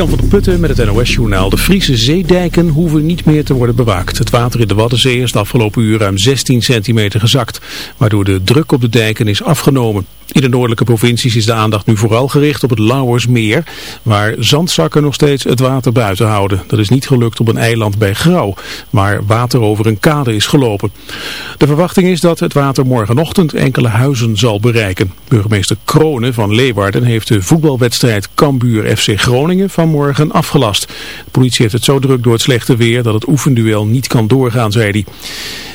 Jan van der Putten met het NOS-journaal. De Friese zeedijken hoeven niet meer te worden bewaakt. Het water in de Waddenzee is de afgelopen uur ruim 16 centimeter gezakt, waardoor de druk op de dijken is afgenomen. In de noordelijke provincies is de aandacht nu vooral gericht op het Lauwersmeer, waar zandzakken nog steeds het water buiten houden. Dat is niet gelukt op een eiland bij Grauw, waar water over een kade is gelopen. De verwachting is dat het water morgenochtend enkele huizen zal bereiken. Burgemeester Kronen van Leeuwarden heeft de voetbalwedstrijd Cambuur FC Groningen vanmorgen afgelast. De politie heeft het zo druk door het slechte weer dat het oefenduel niet kan doorgaan, zei hij.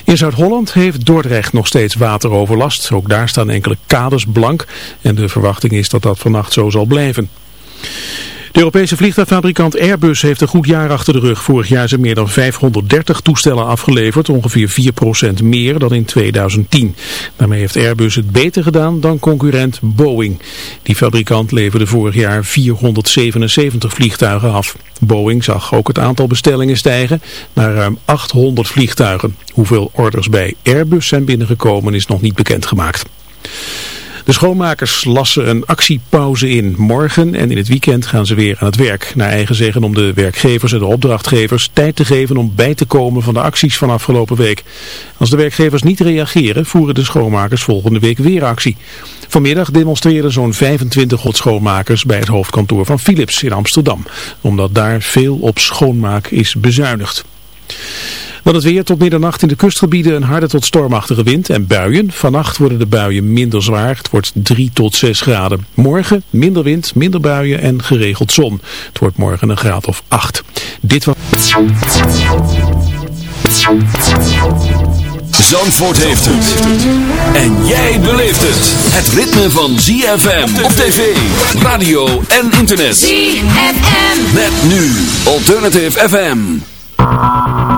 In Zuid-Holland heeft Dordrecht nog steeds wateroverlast. Ook daar staan enkele kades blank en de verwachting is dat dat vannacht zo zal blijven. De Europese vliegtuigfabrikant Airbus heeft een goed jaar achter de rug. Vorig jaar zijn meer dan 530 toestellen afgeleverd, ongeveer 4% meer dan in 2010. Daarmee heeft Airbus het beter gedaan dan concurrent Boeing. Die fabrikant leverde vorig jaar 477 vliegtuigen af. Boeing zag ook het aantal bestellingen stijgen naar ruim 800 vliegtuigen. Hoeveel orders bij Airbus zijn binnengekomen is nog niet bekendgemaakt. De schoonmakers lassen een actiepauze in. Morgen en in het weekend gaan ze weer aan het werk. Naar eigen zeggen om de werkgevers en de opdrachtgevers tijd te geven om bij te komen van de acties van afgelopen week. Als de werkgevers niet reageren, voeren de schoonmakers volgende week weer actie. Vanmiddag demonstreren zo'n 25 schoonmakers bij het hoofdkantoor van Philips in Amsterdam. Omdat daar veel op schoonmaak is bezuinigd. Dan het weer tot middernacht in de kustgebieden een harde tot stormachtige wind en buien. Vannacht worden de buien minder zwaar. Het wordt 3 tot 6 graden. Morgen minder wind, minder buien en geregeld zon. Het wordt morgen een graad of 8. Dit was... Zandvoort heeft het. En jij beleeft het. Het ritme van ZFM op tv, radio en internet. ZFM. Met nu Alternative FM.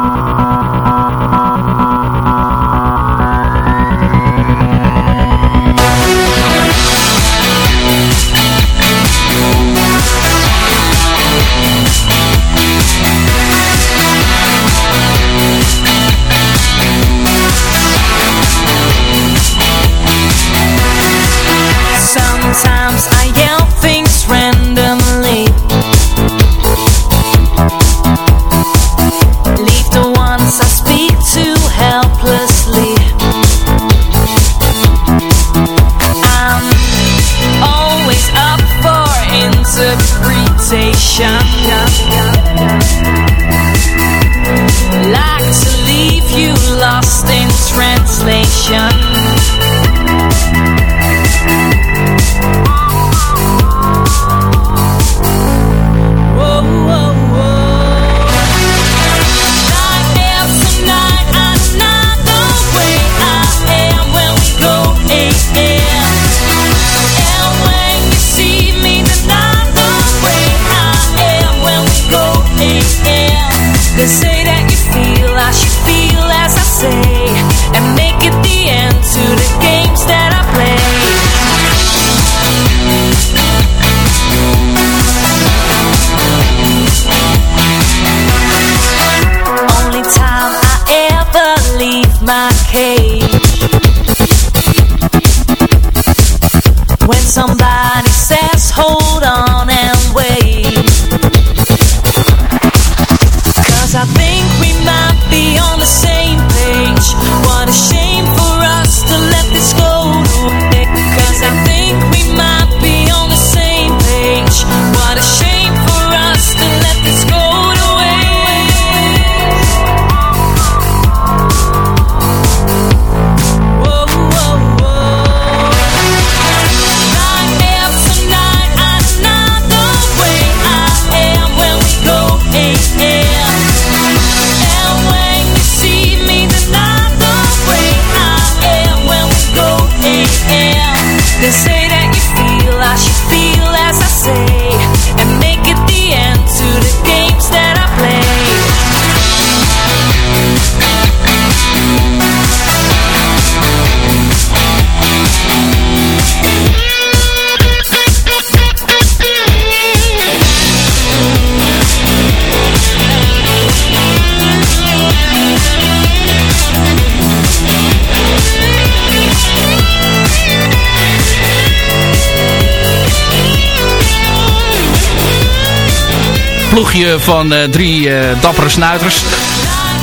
Ploegje van drie dappere snuiters.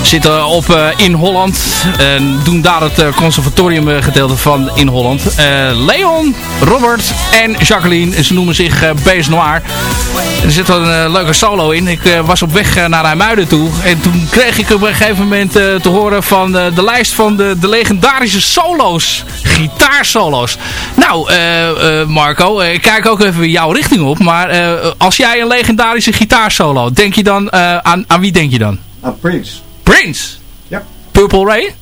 Zitten op uh, In Holland. En doen daar het conservatorium gedeelte van In Holland. Leon, Robert en Jacqueline. Ze noemen zich Bees Noir. Er zit een leuke solo in. Ik was op weg naar Rijmuiden toe. En toen kreeg ik op een gegeven moment te horen van de lijst van de legendarische solo's. Gitaarsolo's. Nou, Marco, ik kijk ook even jouw richting op. Maar als jij een legendarische gitaarsolo, denk je dan aan, aan wie denk je dan? Aan Prince. Prince? Ja. Purple?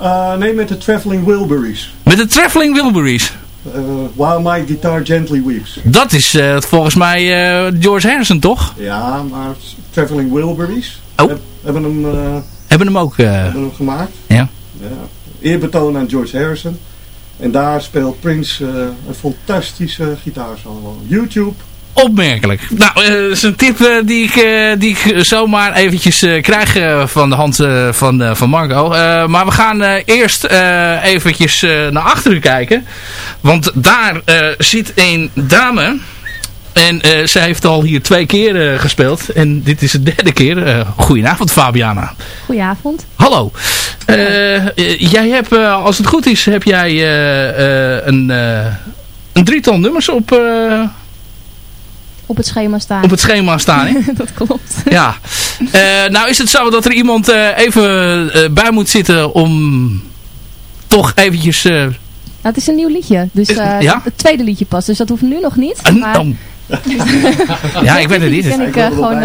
Uh, nee, met de Traveling Wilburys. Met de Traveling Wilburys? Uh, While My Guitar Gently Weeps. Dat is uh, volgens mij George Harrison, toch? Ja, maar Traveling Wilburys oh. heb, hebben, hem, hebben hem ook hebben hem gemaakt. Ja. ja. Eerbetoon aan George Harrison. En daar speelt Prince een fantastische gitaarsolo. YouTube opmerkelijk. Nou, dat is een tip uh, die, ik, die zomaar eventjes krijg van de hand van, van Marco. maar we gaan eerst eventjes naar achteren kijken. Want daar zit een dame... En uh, zij heeft al hier twee keer uh, gespeeld. En dit is de derde keer. Uh, goedenavond Fabiana. Goedenavond. Hallo. jij hebt, als het goed is, heb jij een, een drietal nummers op, op het schema staan. Op het schema staan, hè? dat klopt. Ja. Nou is het zo dat er iemand even bij moet zitten om toch eventjes... Nou, het is een nieuw liedje. Dus ja? het tweede liedje pas. Dus dat hoeft nu nog niet. Maar... Ja, ik weet het niet. Dat ken ik gewoon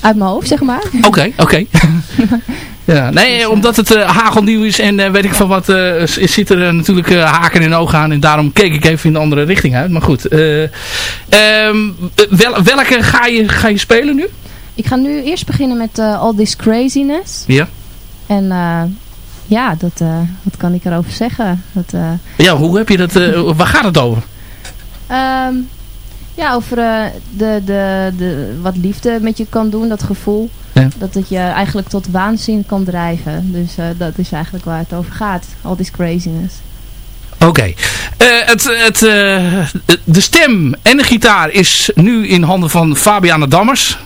uit mijn hoofd, zeg maar. Oké, oké. Okay. Ja, nee, omdat het uh, hagelnieuw is en uh, weet ik van wat, uh, zit er natuurlijk haken in ogen aan. En daarom keek ik even in de andere richting uit. Maar goed, um, wel, welke ga je, ga je spelen nu? Ik ga nu eerst beginnen met All This Craziness. Ja. En ja, dat, wat kan ik erover zeggen? Dat, ja, hoe heb je dat, waar gaat het over? Um, ja, over de, de, de, wat liefde met je kan doen, dat gevoel. Ja. Dat het je eigenlijk tot waanzin kan drijven. Dus uh, dat is eigenlijk waar het over gaat. All this craziness. Oké. Okay. Uh, het, het, de stem en de gitaar is nu in handen van Fabiana Dammers.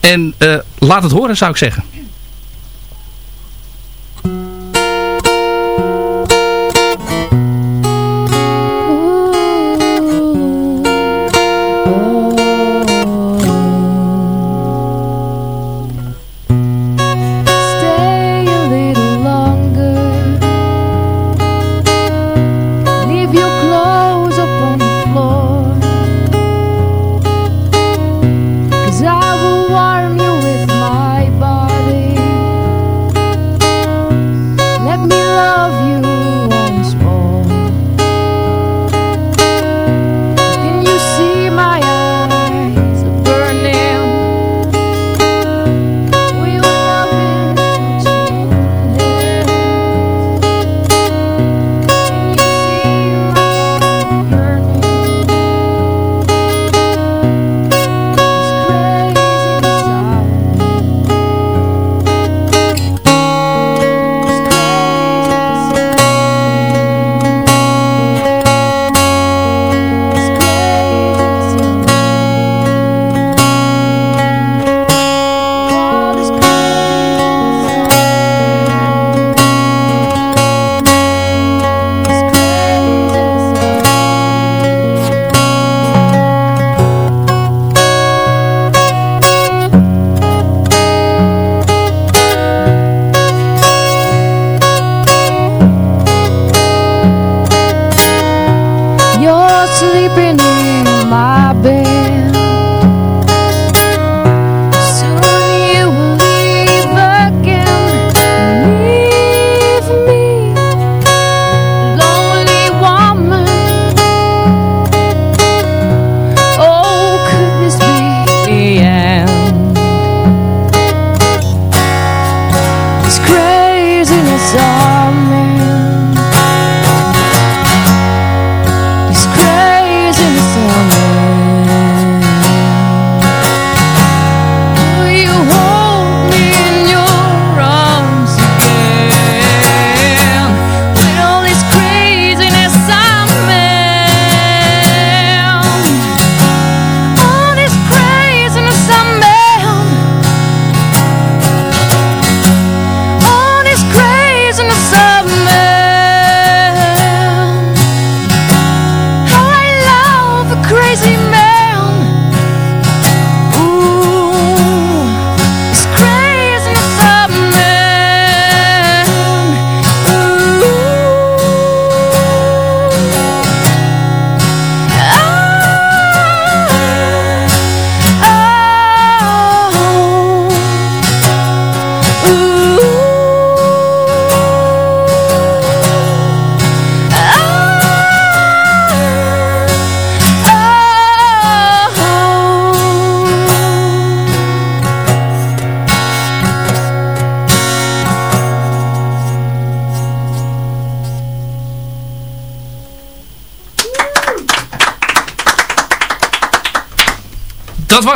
En laat het horen zou ik zeggen.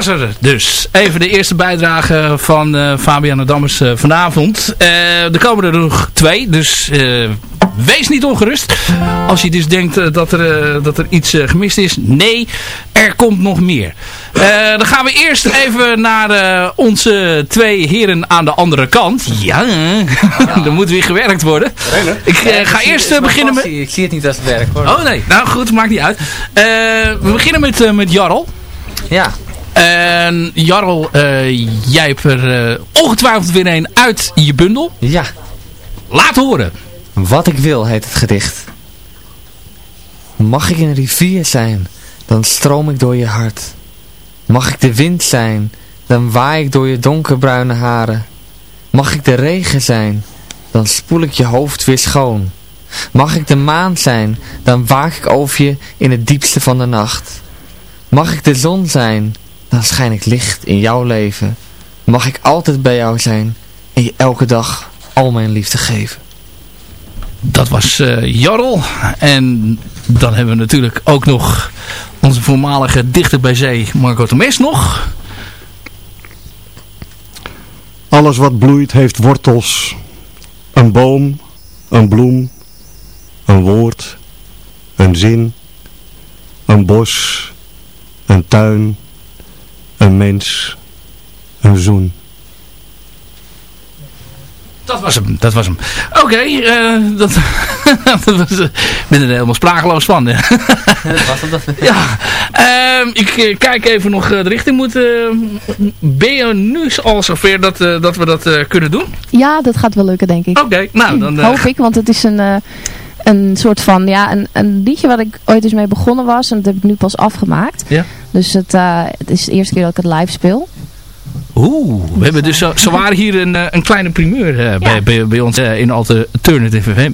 Was er dus. Even de eerste bijdrage van uh, Fabiana Dammers uh, vanavond. Uh, er komen er nog twee, dus wees niet ongerust. Als je dus denkt dat, er, dat er iets gemist is. Nee, er komt nog meer. dan gaan we eerst even naar onze twee heren aan de andere kant. Ja, ja. er moet weer gewerkt worden. Ik ga eerst beginnen met... Ik zie het niet als het werk hoor. Oh nee, nou goed, maakt niet uit. we beginnen met, met Jarl. Ja. En Jarl, uh, jij hebt er uh, ongetwijfeld weer een uit je bundel. Ja. Laat horen. Wat ik wil heet het gedicht. Mag ik een rivier zijn, dan stroom ik door je hart. Mag ik de wind zijn, dan waai ik door je donkerbruine haren. Mag ik de regen zijn, dan spoel ik je hoofd weer schoon. Mag ik de maan zijn, dan waak ik over je in het diepste van de nacht. Mag ik de zon zijn, dan schijn ik licht in jouw leven. Mag ik altijd bij jou zijn en je elke dag al mijn liefde geven. Dat was uh, Jarl. En dan hebben we natuurlijk ook nog onze voormalige dichter bij zee, Marco Tomes nog. Alles wat bloeit heeft wortels. Een boom, een bloem, een woord, een zin, een bos, een tuin, een mens, een zoen. Dat was hem, dat was hem. Oké, okay, uh, eh, dat, dat was, uh, ben er helemaal sprakeloos van. Ja, dat was dat. ja, uh, ik eh, kijk even nog de richting moet. ben je nu al zover dat, dat we dat kunnen doen? Ja, dat gaat wel lukken denk ik. Oké, nou dan... Hoop ik, want het is een een soort van, ja, een, een liedje wat ik ooit eens mee begonnen was. En dat heb ik nu pas afgemaakt. Ja. Dus het, uh, het is de eerste keer dat ik het live speel. Oeh, we hebben dus zo, waren hier een, eh, een kleine primeur uh, bij, bij, bij, ons uh, in Alternative FM.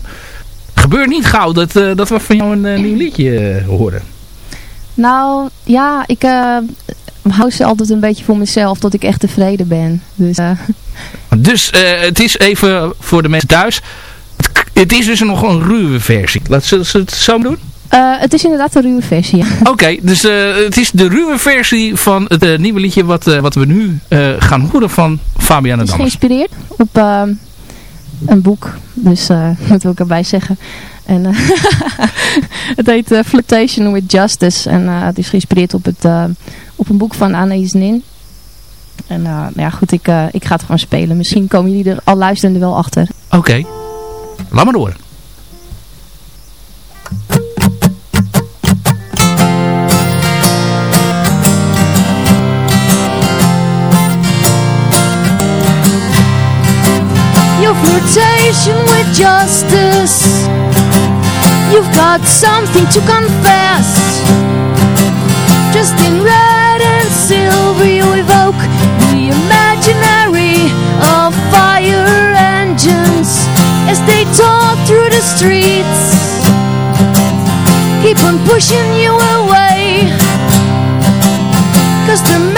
Gebeurt niet gauw dat, dat we van jou een nieuw liedje horen. Nou, ja, ik hou ze altijd een beetje voor mezelf tot ik echt tevreden ben. Dus, dus het is even voor de mensen thuis. Het is dus nog een ruwe versie. Laten ze het zo doen? Uh, het is inderdaad een ruwe versie, Oké, dus uh, het is de ruwe versie van het uh, nieuwe liedje wat, wat we nu gaan horen van Fabiana Dammers. Het is geïnspireerd op een boek, dus dat wil ik erbij zeggen. En, het heet Flirtation with Justice en het is geïnspireerd op, het, op een boek van Anaïs Nin. En nou ja, goed, ik, ik ga het gewoon spelen. Misschien komen jullie er al luisterende wel achter. Oké. Laat maar. Your flirtation with justice. You've got something to confess. Just in red and silver you evoke The imaginary of fire as they talk through the streets. Keep on pushing you away. Cause the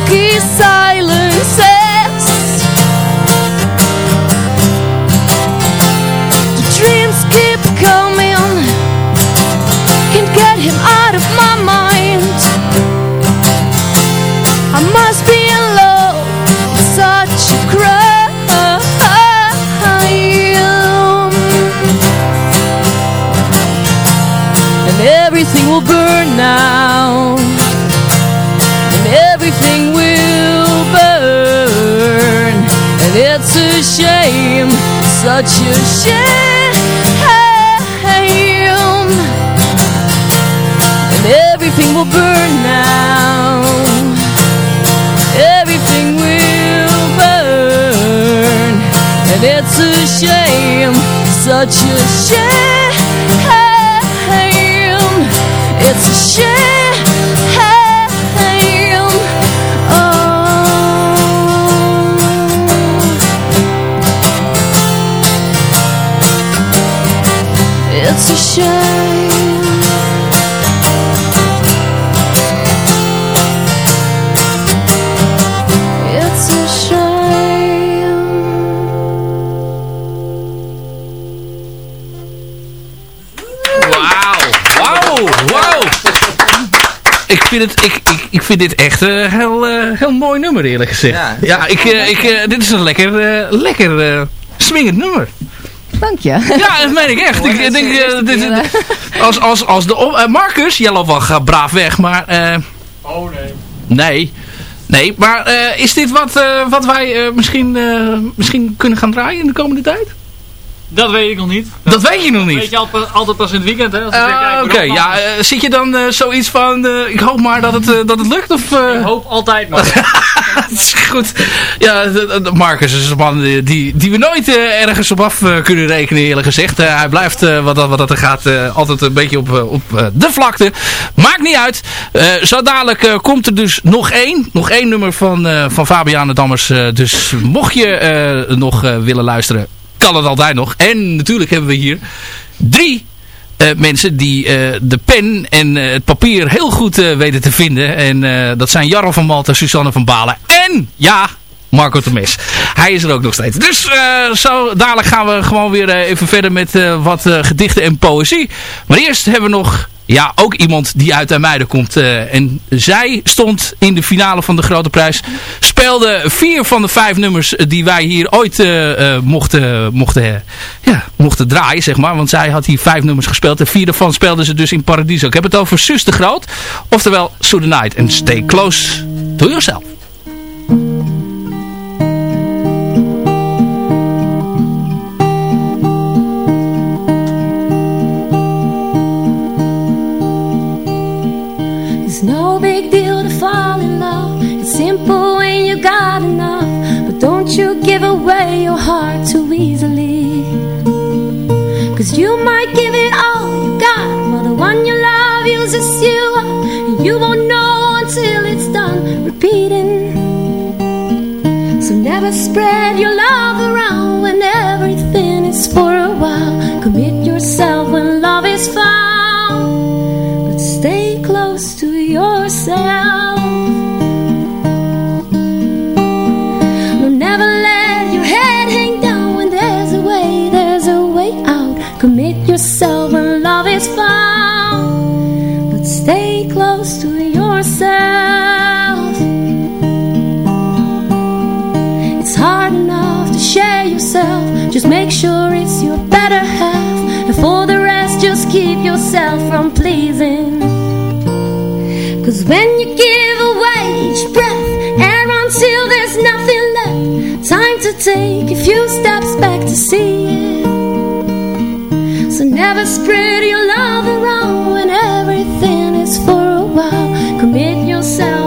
que só such a shame. And everything will burn now. Everything will burn. And it's a shame, such a shame. It's a shame. It's a shame It's a shame Wauw, wauw, wauw. Ik vind, het, ik, ik, ik vind dit echt een heel, eh, heel mooi nummer eerlijk gezegd. Ja, Ja, ik, eh, ik, eh, dit is een lekker, lekker eh, swingend nummer. Dank je. Ja, dat meen ik echt. Ik, ik denk, dit, dit- als, als, als de, op- eh, Marcus, jij loopt wel braaf weg, maar... eh, Oh nee. nee. Nee, maar eh, is dit wat, eh, wat wij eh, misschien, eh, misschien kunnen gaan draaien in de komende tijd? Dat weet ik nog niet. Dat weet je nog weet niet. je al- altijd pas in het weekend, hè? Ik Oké, ja, eh, zit je dan eh, zoiets van, eh, ik hoop maar dat het, dat het lukt? Of, eh? Ik hoop altijd maar. Dat is goed. Ja, Marcus is een man die, die, we nooit ergens op af eh, kunnen rekenen eerlijk gezegd. Eh, hij blijft eh, wat, dat, wat dat er gaat eh, altijd een beetje op, op eh, de vlakte. Maakt niet uit. Eh, zo dadelijk eh, komt er dus nog één. Nog één nummer van, eh van Fabiane Dammers. Eh, dus mocht je eh, nog eh, willen luisteren, kan het altijd nog. En natuurlijk hebben we hier drie eh, mensen die eh, de pen en eh, het papier heel goed weten te vinden. En dat zijn Jarro van Malta, Susanne van Balen en ja, Marco Temes. Hij is er ook nog steeds. Dus zo dadelijk gaan we gewoon weer even verder met wat gedichten en poëzie. Maar eerst hebben we nog ja, ook iemand die uit Amuiden komt. eh, en zij stond in de finale van de Grote Prijs. Speelde vier van de vijf nummers die wij hier ooit eh, eh, mochten, mochten, eh, ja, mochten draaien, zeg maar. Want zij had hier vijf nummers gespeeld. En vier daarvan speelden ze dus in Paradiso. Ik heb het over Sus de Groot. Oftewel, Sue the Night. En stay close to yourself. Big deal to fall in love. It's simple when you got enough. But don't you give away your heart too easily. Cause you might give it all you got. But the one you love uses you up. And you won't know until it's done repeating. So never spread your love around when everything is for a while. Commit yourself when love is found. Keep yourself from pleasing. Cause when you give away each breath, air until there's nothing left. Time to take a few steps back to see it. So never spread your love around when everything is for a while. Commit yourself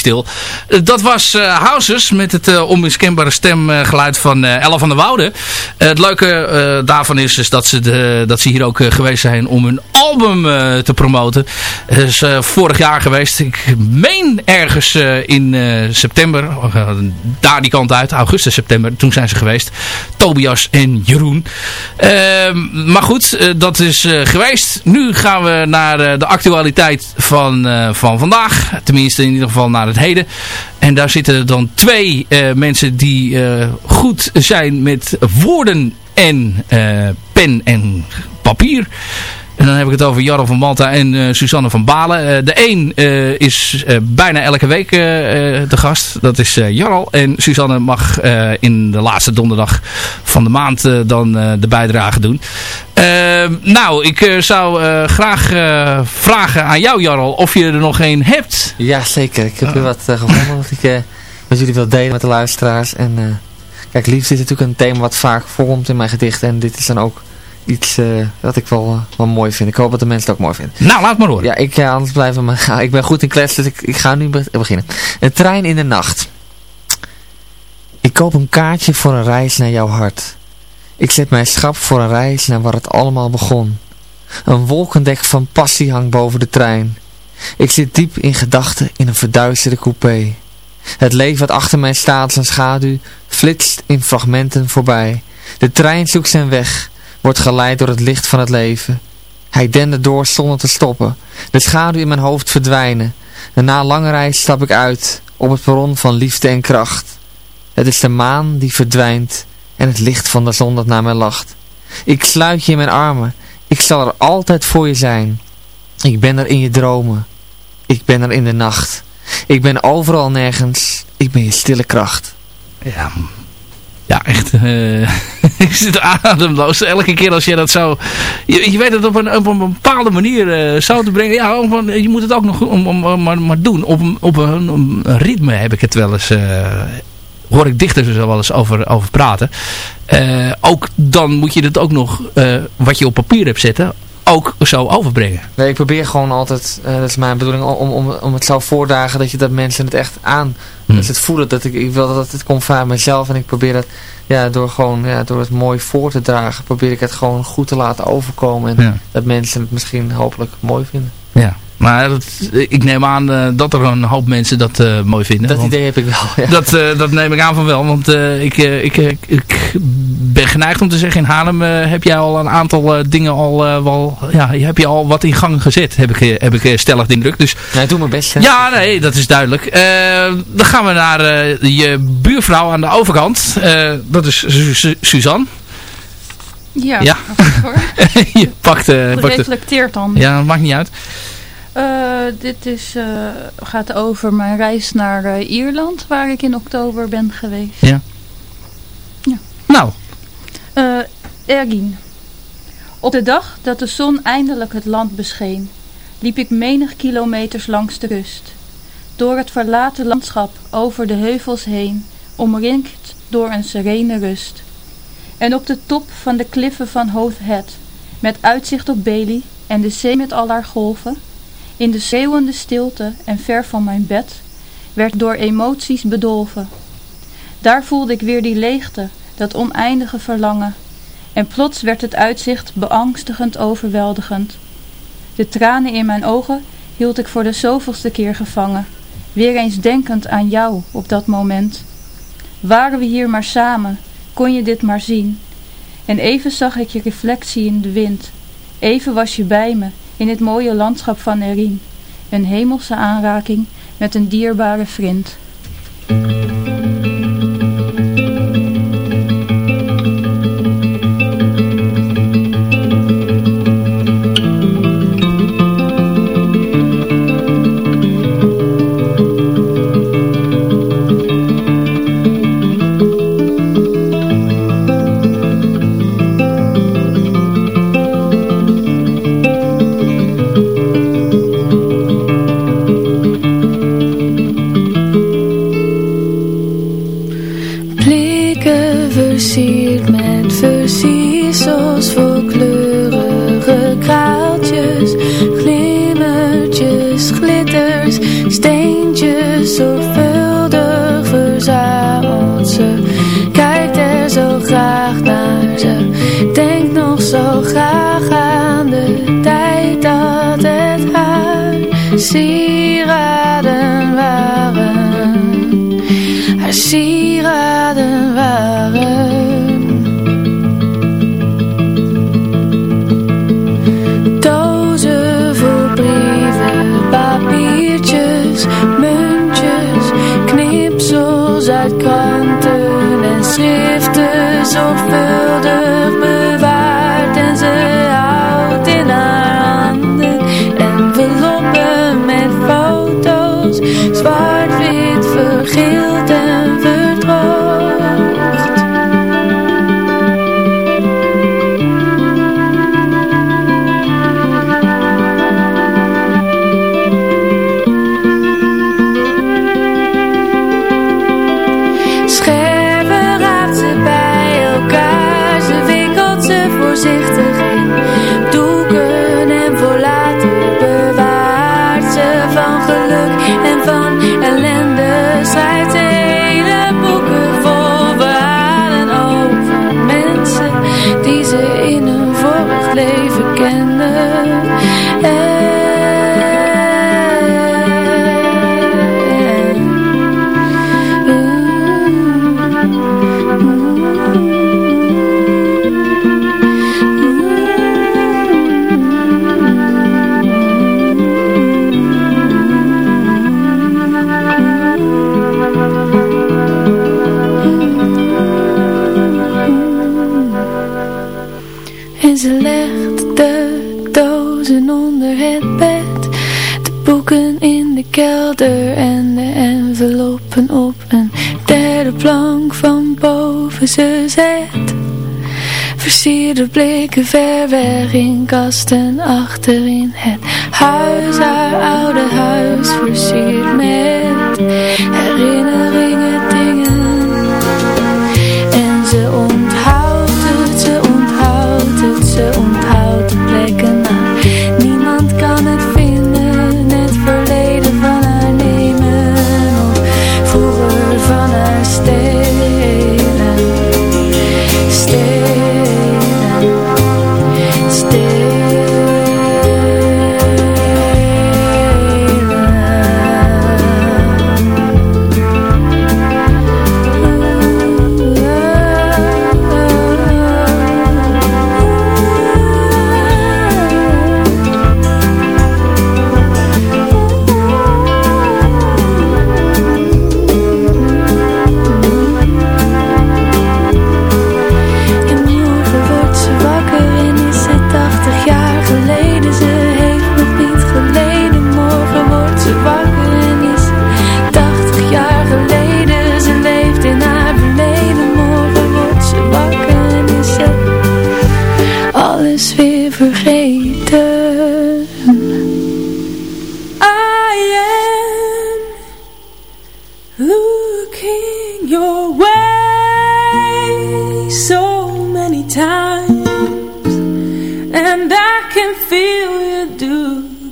stil. dat was Houses met het onmiskenbare stemgeluid van Ella van der Woude. het leuke daarvan is, is dat, ze de, dat ze hier ook geweest zijn om hun album te promoten. Het is vorig jaar geweest. Ik meen ergens in september. daar die kant uit. Augustus, september. Toen zijn ze geweest. Tobias en Jeroen. Ehm, maar goed, dat is geweest. Nu gaan we naar de actualiteit van, van vandaag. Tenminste in ieder geval naar het heden. En daar zitten dan twee mensen die goed zijn met woorden en pen en papier. En dan heb ik het over Jarl van Malta en uh, Suzanne van Balen. Uh, de een uh, is bijna elke week de gast. Dat is Jarl. En Suzanne mag in de laatste donderdag van de maand dan de bijdrage doen. nou, ik zou graag vragen aan jou Jarl of je er nog een hebt. Ja, zeker. Ik heb weer wat gevonden wat ik met jullie wil delen met de luisteraars. En kijk, liefde is natuurlijk een thema wat vaak voorkomt in mijn gedichten. En dit is dan ook iets uh, wat ik wel, uh, wel mooi vind. Ik hoop dat de mensen het ook mooi vinden. Nou, laat maar horen. Ja, ik, uh, anders blijven we maar... ik ben goed in klas, dus ik, ik ga nu beginnen. Een trein in de nacht. Ik koop een kaartje voor een reis naar jouw hart. Ik zet mijn schap voor een reis naar waar het allemaal begon. Een wolkendek van passie hangt boven de trein. Ik zit diep in gedachten in een verduisterde coupé. Het leven wat achter mij staat als schaduw flitst in fragmenten voorbij. De trein zoekt zijn weg wordt geleid door het licht van het leven. Hij dende door zonder te stoppen. De schaduw in mijn hoofd verdwijnen. En na lange reis stap ik uit op het perron van liefde en kracht. Het is de maan die verdwijnt en het licht van de zon dat naar mij lacht. Ik sluit je in mijn armen. Ik zal er altijd voor je zijn. Ik ben er in je dromen. Ik ben er in de nacht. Ik ben overal nergens. Ik ben je stille kracht. Ja, ja, echt. Uh, ik zit ademloos. Elke keer als je dat zo... Je, je weet het op een, op een bepaalde manier uh, zo te brengen. Ja, je moet het ook nog om, om, maar, maar doen. Op, op een, ritme heb ik het wel eens... Uh, hoor ik dichters er wel eens over, over praten. ook dan moet je het ook nog... wat je op papier hebt zetten ook zo overbrengen. Nee, ik probeer gewoon altijd, uh, dat is mijn bedoeling, om, om, om het zo voordagen dat je dat mensen het echt aan, hmm. dat ze het voelen. Dat ik, ik wil dat het komt van mezelf en ik probeer dat, ja, door gewoon, ja, door het mooi voor te dragen, probeer ik het gewoon goed te laten overkomen. En dat mensen het misschien hopelijk mooi vinden. Ja. Maar dat, ik neem aan uh, dat er een hoop mensen dat uh, mooi vinden. Dat idee heb ik wel, ja. Dat, uh, dat neem ik aan van wel. Want ik, ik, ik, ben geneigd om te zeggen, in Haarlem heb jij al een aantal dingen al wel... Ja, heb je al wat in gang gezet, heb ik, heb ik stellig de indruk. Dus, nee, doe mijn best. Hè? Ja, nee, dat is duidelijk. dan gaan we naar je buurvrouw aan de overkant. dat is Su Suzanne. Ja, ja. hoor. je pakt... Uh, reflecteert dan. Ja, maakt niet uit. Uh, dit is, uh, gaat over mijn reis naar uh, Ierland, waar ik in oktober ben geweest. Ja. ja. Nou. Ergin. Op de dag dat de zon eindelijk het land bescheen, liep ik menig kilometers langs de kust. Door het verlaten landschap, over de heuvels heen, omringd door een serene rust. En op de top van de kliffen van Hoth Head, met uitzicht op Bailey en de zee met al haar golven, in de zeeuwende stilte en ver van mijn bed werd door emoties bedolven. Daar voelde ik weer die leegte, dat oneindige verlangen. En plots werd het uitzicht beangstigend overweldigend. De tranen in mijn ogen hield ik voor de zoveelste keer gevangen, weer eens denkend aan jou op dat moment. Waren we hier maar samen, kon je dit maar zien. En even zag ik je reflectie in de wind. Even was je bij me in het mooie landschap van Erin. Een hemelse aanraking met een dierbare vriend. Blikken ver weg in kasten achterin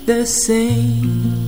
the same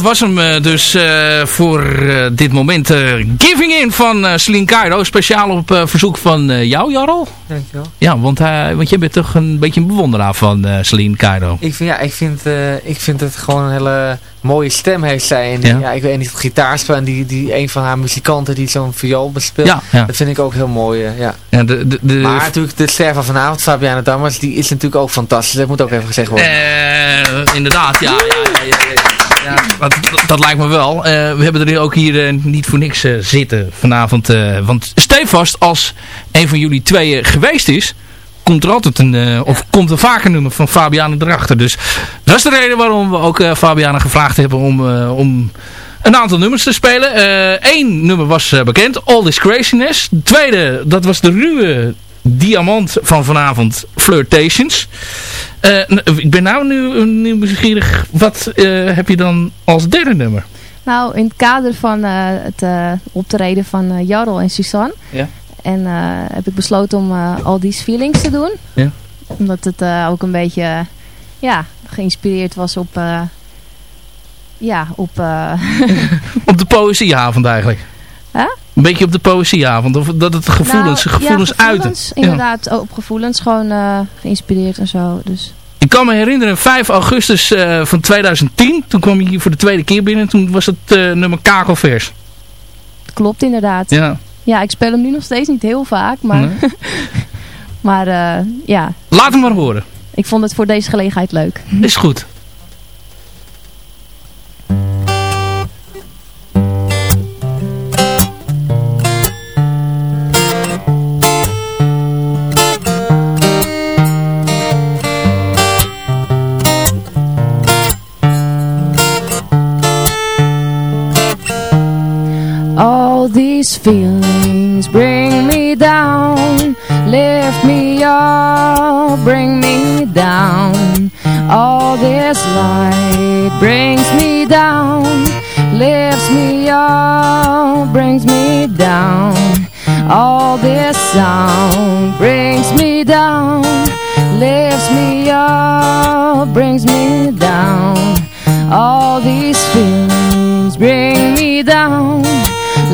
dat was hem uh, dus uh, voor uh, dit moment. Giving In van uh, Celine Cairo. Speciaal op verzoek van jou, Jarl. Dankjewel. Ja, want, want jij bent toch een beetje een bewonderaar van Celine Cairo. Ik vind, ja, ik vind, ik vind het gewoon een hele mooie stem heeft zij. En ja. ja ik weet niet, gitaar spelen. Die, die, een van haar muzikanten die zo'n viool bespeelt. Ja, ja. Dat vind ik ook heel mooi, ja. ja de, de, de, maar natuurlijk de ster van vanavond, Fabiana Dammers, die is natuurlijk ook fantastisch. Dat moet ook even gezegd worden. inderdaad, ja. Ja, dat, dat, lijkt me wel. Uh, we hebben er ook hier uh, niet voor niks uh, zitten vanavond. want stevast als een van jullie tweeën geweest is, komt er altijd een, of komt er vaker een nummer van Fabiana erachter. Dus dat is de reden waarom we ook Fabiana gevraagd hebben om, om een aantal nummers te spelen. Eén nummer was bekend, All This Craziness. De tweede, dat was de ruwe diamant van vanavond, Flirtations. Uh, ik ben nou nu, nu nieuwsgierig. Wat uh, heb je dan als derde nummer? Nou, in het kader van uh, het optreden van Jarl en Suzanne. Ja. En heb ik besloten om al die feelings te doen. Ja. Omdat het ook een beetje ja, geïnspireerd was op... ja, op... op de poëzieavond eigenlijk. Huh? Een beetje op de poëzieavond. Of dat het gevoelens, nou, gevoelens, ja, gevoelens Inderdaad, ja. op gevoelens. Gewoon uh, geïnspireerd en zo. Dus. Ik kan me herinneren, 5 augustus uh, van 2010. Toen kwam je hier voor de tweede keer binnen. Toen was het uh, nummer Kakelvers. Klopt inderdaad. Ja. Ja, ik speel hem nu nog steeds niet heel vaak. Maar, nee. maar ja. Laat hem maar horen. Ik vond het voor deze gelegenheid leuk. Is goed. These feelings bring me down Lift me up, bring me down. All this light brings me down Lifts me up, brings me down. All this sound brings me down Lifts me up, brings me down. All these feelings bring me down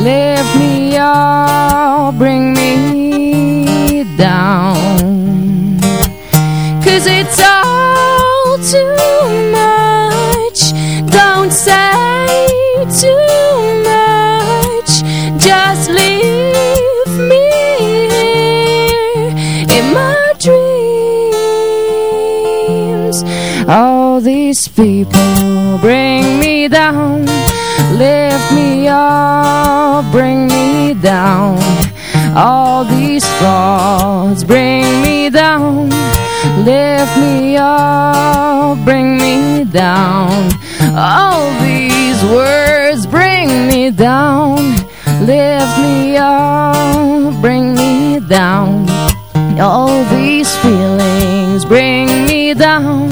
lift me up, bring me down. Cause it's all too much, don't say too much, just leave me here in my dreams. All these people bring me down, lift me up down. All these thoughts bring me down. Lift me up, bring me down. All these words bring me down. Lift me up, bring me down. All these feelings bring me down.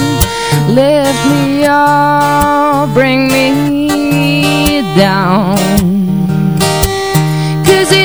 Lift me up, bring me down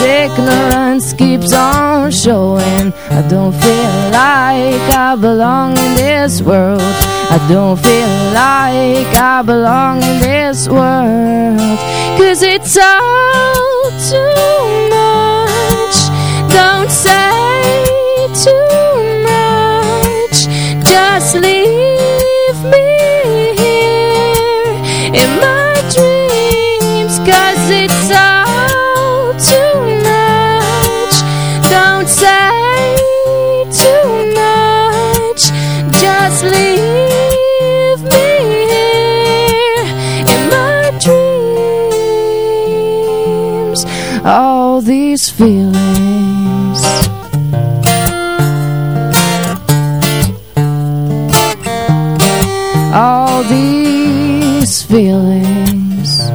ignorance keeps on showing. I don't feel like I belong in this world. I don't feel like I belong in this world. Cause it's all too much. Don't say feelings. All these feelings.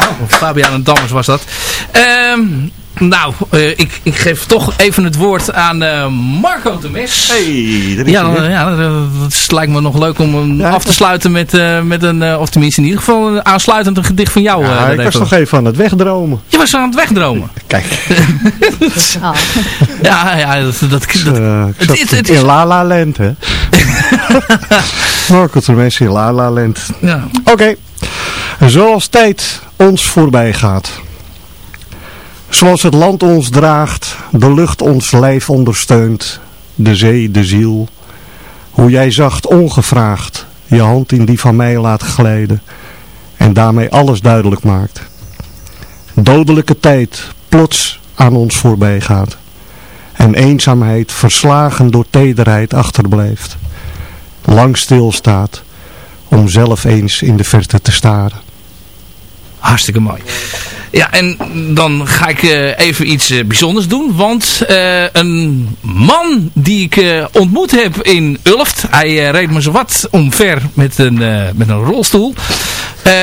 Oh, Fabian Dammers was dat. Ehm, nou, uh, ik, ik geef toch even het woord aan uh, Marco de Mes. Hey, dat is ja, dan, ja, dat lijkt me nog leuk om hem ja, af te sluiten met, uh, met een, of tenminste in ieder geval een aansluitend een gedicht van jou. Ja, ik was nog even aan het wegdromen. Je was aan het wegdromen? Kijk. oh. Ja, ja, dat... dat, dat het, het, het, in La La Land, hè. Marco de Mes in La La Land. Ja. Oké. Okay. Zoals tijd ons voorbij gaat. Zoals het land ons draagt, de lucht ons lijf ondersteunt, de zee de ziel. Hoe jij zacht ongevraagd je hand in die van mij laat glijden en daarmee alles duidelijk maakt. Dodelijke tijd plots aan ons voorbij gaat en eenzaamheid verslagen door tederheid achterblijft. Lang stilstaat om zelf eens in de verte te staren. Hartstikke mooi. Ja, en dan ga ik uh, even iets uh, bijzonders doen. Want uh, een man die ik ontmoet heb in Ulft. Hij reed me zo wat omver met een, met een rolstoel.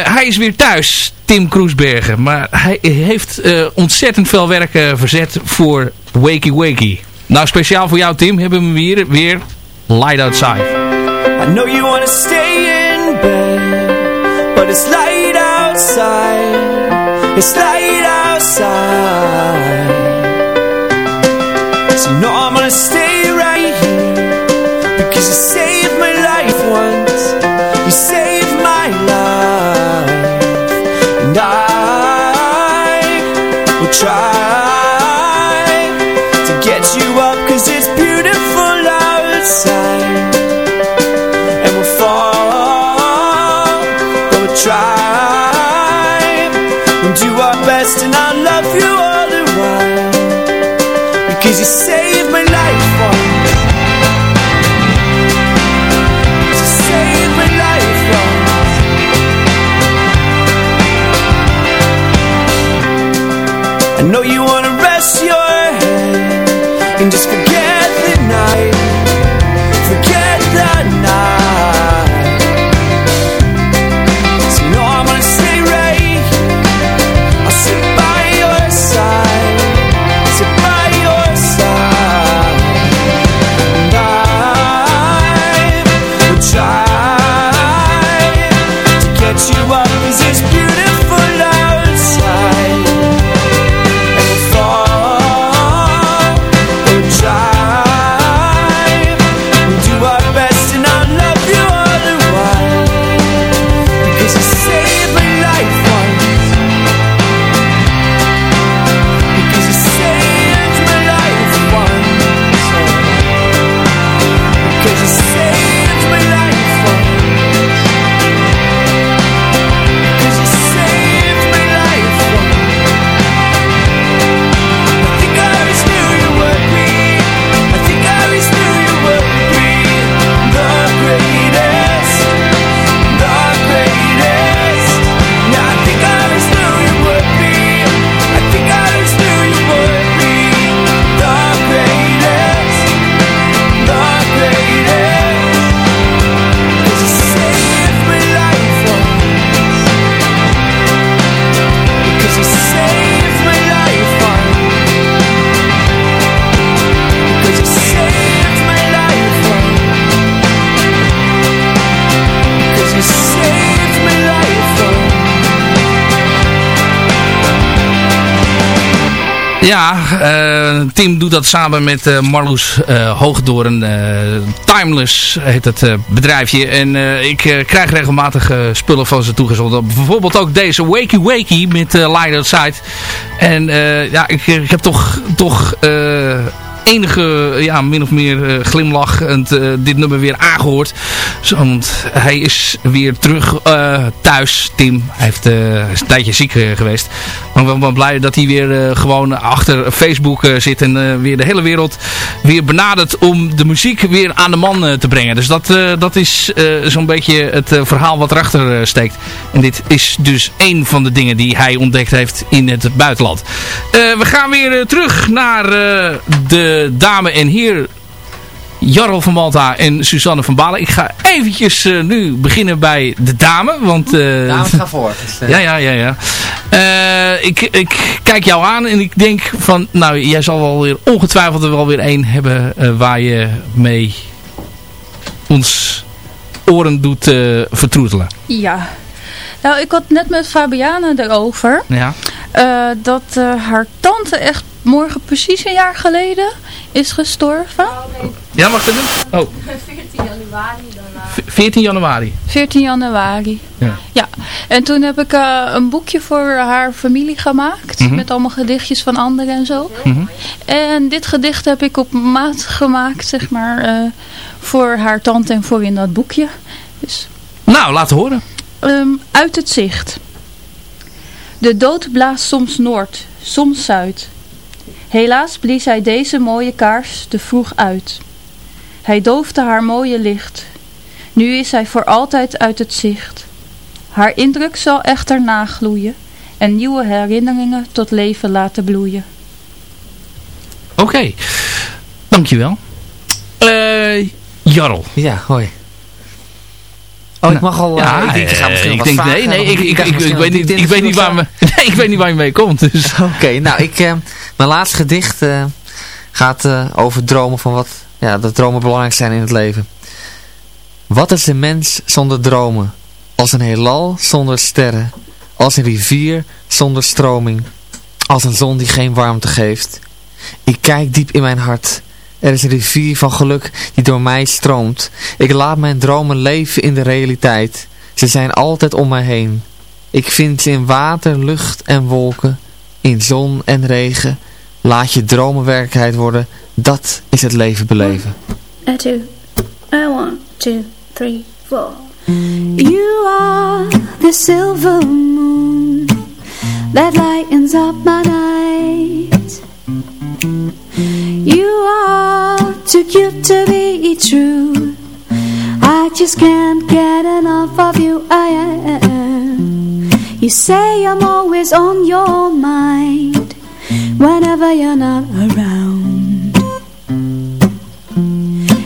hij is weer thuis, Tim Kroesbergen. Maar hij heeft ontzettend veel werk verzet voor Wakey Wakey. Nou, speciaal voor jou Tim hebben we weer, weer Light Outside. I know you wanna stay in bed. But it's light outside. It's light outside So know I'm gonna stay right here Because you saved Ja, uh, Tim doet dat samen met uh, Marloes uh, Hoogdoorn. Timeless heet het bedrijfje. En ik krijg regelmatig spullen van ze toegezonden. Bijvoorbeeld ook deze Wakey Wakey met Light Outside. En ja, ik, ik, heb toch, toch enige, ja, min of meer uh, glimlachend uh, dit nummer weer aangehoord. Want hij is weer terug thuis, Tim. Hij heeft, een tijdje ziek geweest. Maar ik ben blij dat hij weer gewoon achter Facebook zit en weer de hele wereld weer benadert om de muziek weer aan de man te brengen. Dus dat, dat is zo'n beetje het verhaal wat erachter steekt. En dit is dus één van de dingen die hij ontdekt heeft in het buitenland. we gaan weer terug naar de dame en heer Jarl van Malta en Suzanne van Balen. Ik ga eventjes uh, nu beginnen bij de dame. Want, uh, Dames gaan voor. Dus, ja, ja, ja. ja. Uh, ik, ik kijk jou aan en ik denk van... Nou, jij zal wel weer ongetwijfeld er wel weer één hebben waar je mee ons oren doet vertroetelen. Ja. Nou, ik had net met Fabiana erover. Ja. Dat haar tante echt morgen precies een jaar geleden is gestorven. Ja, mag ik doen? Oh. 14 januari dan. 14 januari? 14 januari. Ja. ja. En toen heb ik uh, een boekje voor haar familie gemaakt. Mhm. Met allemaal gedichtjes van anderen en zo. Mhm. En dit gedicht heb ik op maat gemaakt, zeg maar, uh, voor haar tante en voor in dat boekje. Dus. Nou, laat horen. Um, uit het zicht. De dood blaast soms noord, soms zuid. Helaas blies hij deze mooie kaars te vroeg uit. Hij doofde haar mooie licht. Nu is hij voor altijd uit het zicht. Haar indruk zal echter nagloeien en nieuwe herinneringen tot leven laten bloeien. Oké, okay. dankjewel. Uh, Jarl. Ja, hoi. Oh, ik mag al... Ja, ik denk, ik ga misschien ik wat denk, vragen, nee, nee, ik, ik, ik, ik, weet niet, ik weet niet waar me, nee, ik weet niet waar je mee komt. Dus. Oké, okay, nou, ik, uh, mijn laatste gedicht uh, gaat uh, over dromen van wat, ja, dat dromen belangrijk zijn in het leven. Wat is een mens zonder dromen? Als een heelal zonder sterren, als een rivier zonder stroming, als een zon die geen warmte geeft. Ik kijk diep in mijn hart er is een rivier van geluk die door mij stroomt. Ik laat mijn dromen leven in de realiteit. Ze zijn altijd om mij heen. Ik vind ze in water, lucht en wolken, in zon en regen. Laat je dromen werkelijkheid worden. Dat is het leven beleven. A two, one, two, three, four. You are the silver moon that lightens up my night. You are too cute to be true. I just can't get enough of you I am. You say I'm always on your mind Whenever you're not around.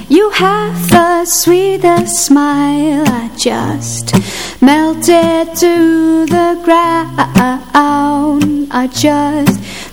You have the sweetest smile I just melted to the ground. I just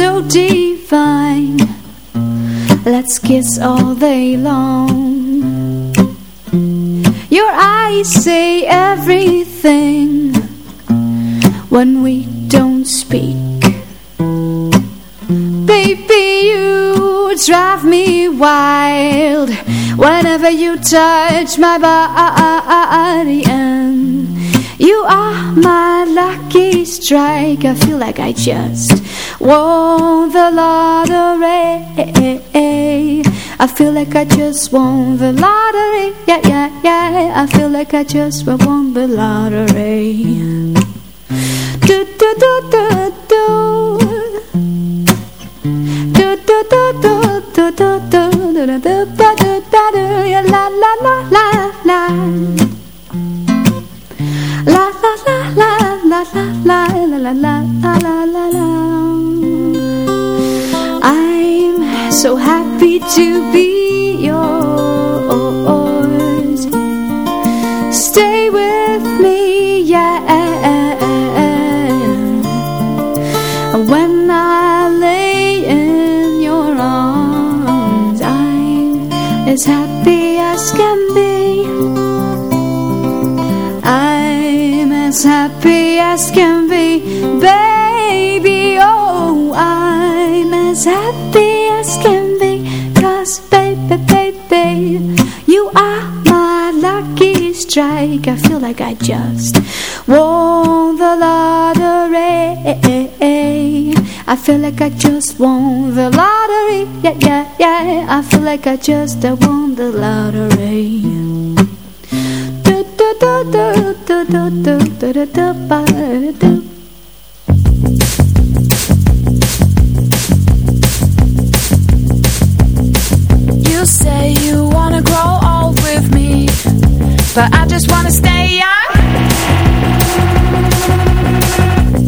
so divine. Let's kiss all day long. Your eyes say everything. When we don't speak Baby, you drive me wild. Whenever you touch my body And you are my lucky strike. I feel like I just won the lottery I feel like I just won the lottery Yeah, yeah, yeah I feel like I just won the lottery Do, do, do, do, do do do do do do do do do do do do do do la la la la la la la la la la la la la la la la la so happy to be yours. Stay with me yeah. And when I lay in your arms I'm as happy as can be. I'm as happy as can strike I feel like I just won the lottery. I feel like I just won the lottery. Yeah, yeah, yeah. I feel like I just won the lottery. Do, do, do, do, do, do, do, do, do, do, You say you wanna grow me But I just wanna stay young.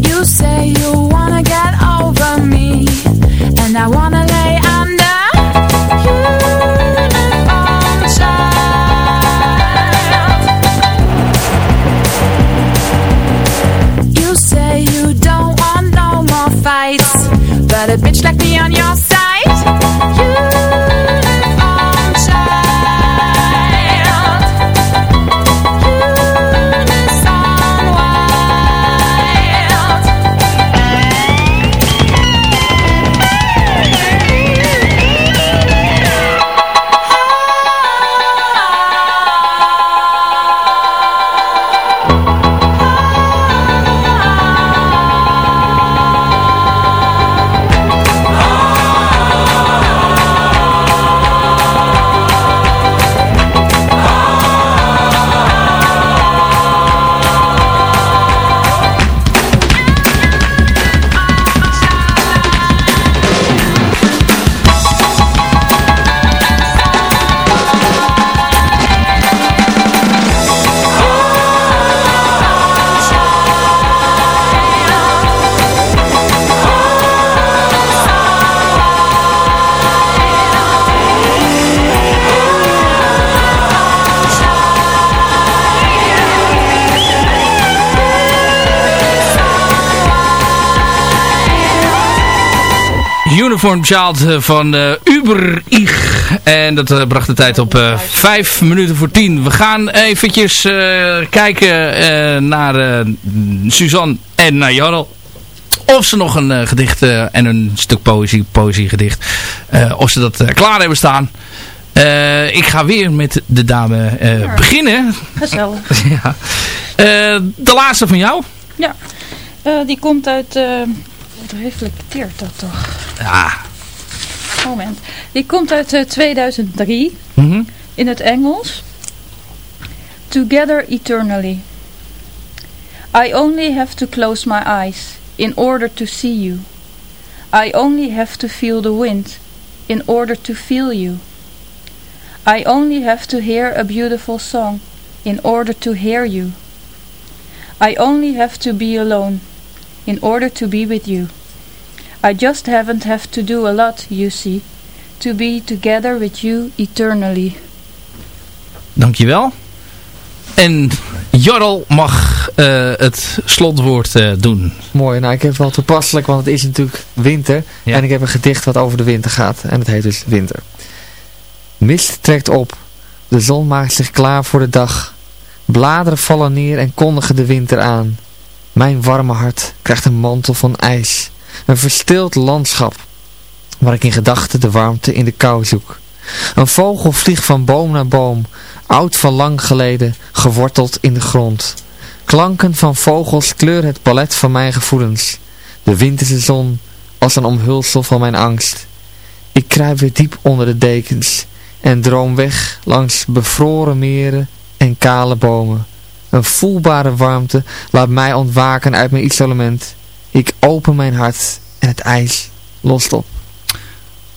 You say you wanna get over me And I wanna lay under Uniform child. You say you don't want no more fights But a bitch like me on your side Uniform Child eh, van eh, Uber Ich. En dat eh, bracht de tijd op eh 5 minuten voor 10. We gaan eventjes kijken naar Suzanne en naar Jarl. Of ze nog een gedicht en een stuk poëzie, poëziegedicht. of ze dat klaar hebben staan. Ik ga weer met de dame beginnen. Gezellig. ja. De laatste van jou. Ja, die komt uit... wat reflecteert dat toch? Ja. Moment. Die komt uit eh, 2003 Mhm. in het Engels. Together eternally. I only have to close my eyes in order to see you. I only have to feel the wind in order to feel you. I only have to hear a beautiful song in order to hear you. I only have to be alone in order to be with you. I just haven't have to do a lot, you see, to be together with you eternally. Dankjewel. En Jarl mag eh, het slotwoord eh, doen. Mooi, nou ik heb wel toepasselijk, want het is natuurlijk winter. Ja. En ik heb een gedicht wat over de winter gaat. En het heet dus Winter. Mist trekt op. De zon maakt zich klaar voor de dag. Bladeren vallen neer en kondigen de winter aan. Mijn warme hart krijgt een mantel van ijs. Een verstild landschap. Waar ik in gedachten de warmte in de kou zoek. Een vogel vliegt van boom naar boom. Oud van lang geleden, geworteld in de grond. Klanken van vogels kleuren het palet van mijn gevoelens. De winterse zon als een omhulsel van mijn angst. Ik kruip weer diep onder de dekens en droom weg langs bevroren meren en kale bomen. Een voelbare warmte laat mij ontwaken uit mijn isolement. Ik open mijn hart en het ijs lost op.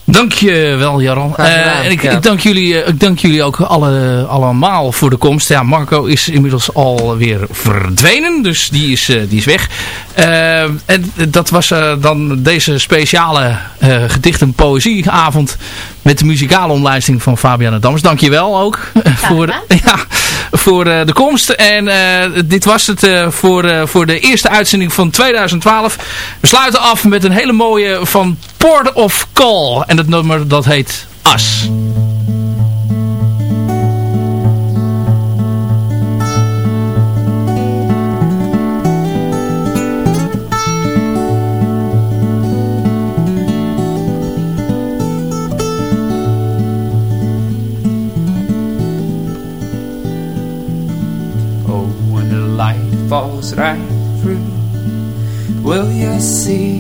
Dankjewel. Graag gedaan, Eh, en ik, ik, dank jullie, eh, ik dank jullie ook alle, allemaal voor de komst. Ja, Marco is inmiddels alweer verdwenen, dus die is, eh, die is weg. En dat was dan deze speciale eh gedicht- en poëzieavond met de muzikale omlijsting van Fabiana Dams. Dankjewel ook voor, ja, voor eh, de komst. En eh, dit was het eh, voor, voor de eerste uitzending van 2012. We sluiten af met een hele mooie van Port of Call. En het nummer dat heet As. Right through, will you see?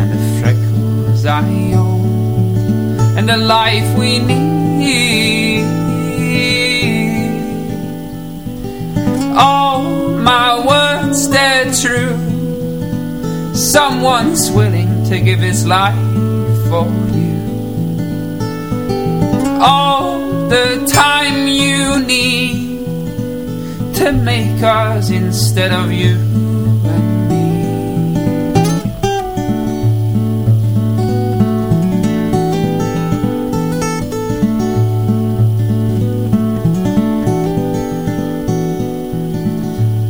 And the freckles I own, and the life we need. All my words, they're true. Someone's willing to give his life for you. All the time you need to make us instead of you and me.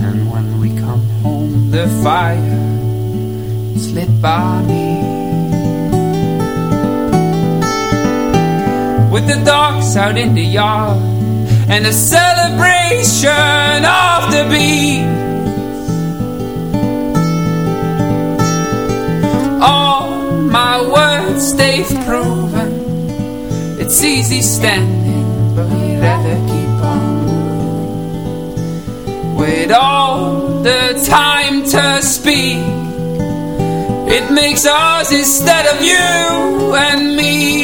And when we come home, the fire is lit by me. With the dogs out in the yard and a celebration of the beat. All my words they've proven it's easy standing, but we'd rather keep on moving. With all the time to speak, it makes us instead of you and me.